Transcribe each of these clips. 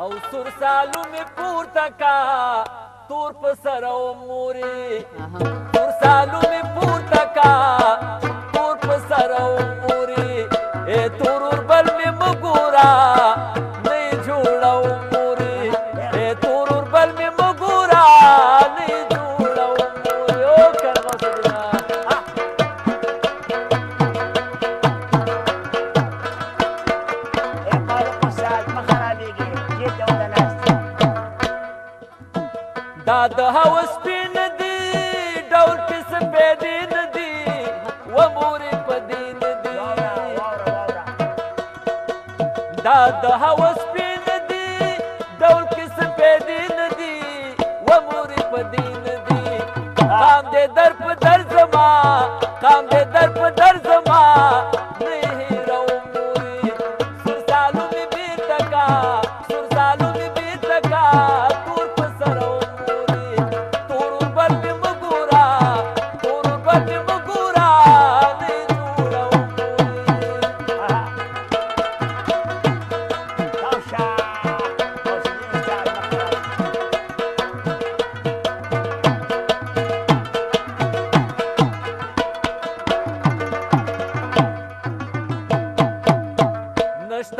او سر سالو می پورته کا تور په سر او موري تور سالو می پورته کا تور په سر او موري اے تور ور بل می مګورا نه جوړاو موري اے تور ور بل می دا د هوس پین دی ډول پس په دین دی و مور په دین دی دا د هوس پین دی ډول پس په دین دی و مور په دین دی قام دې در په در زما قام دې در په در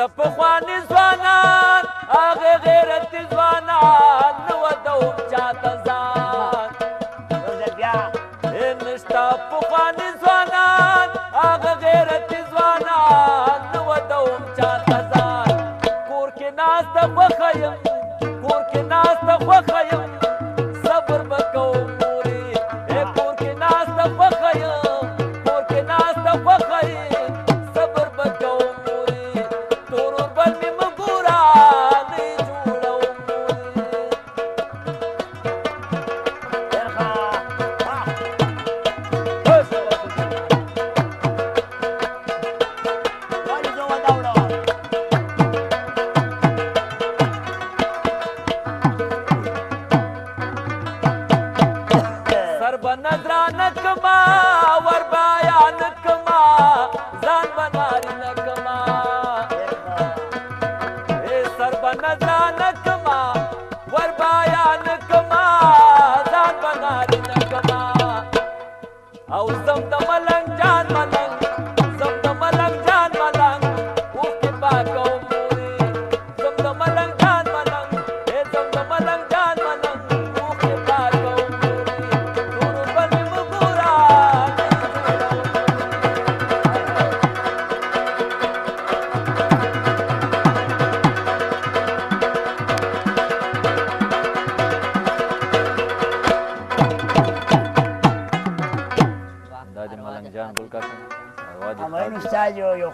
د پخوانی ځوانان هغه غیرت ځوانان نو دو چاته ځان بیا نشتا پخوانی ځوانان هغه غیرت ځوانان نو دو چاته ځان کور کې ناز د بخایم کور کې ناز د بخایم صبر وکاو مورې کور کې ناز د بخایم کور کې ناز د بخایم کما ور بیان کما ځان بناري نه کما اے سر بن ځان کما ور بیان کما ځان بناري نه کما او زم دم No Kasim. yo, yo.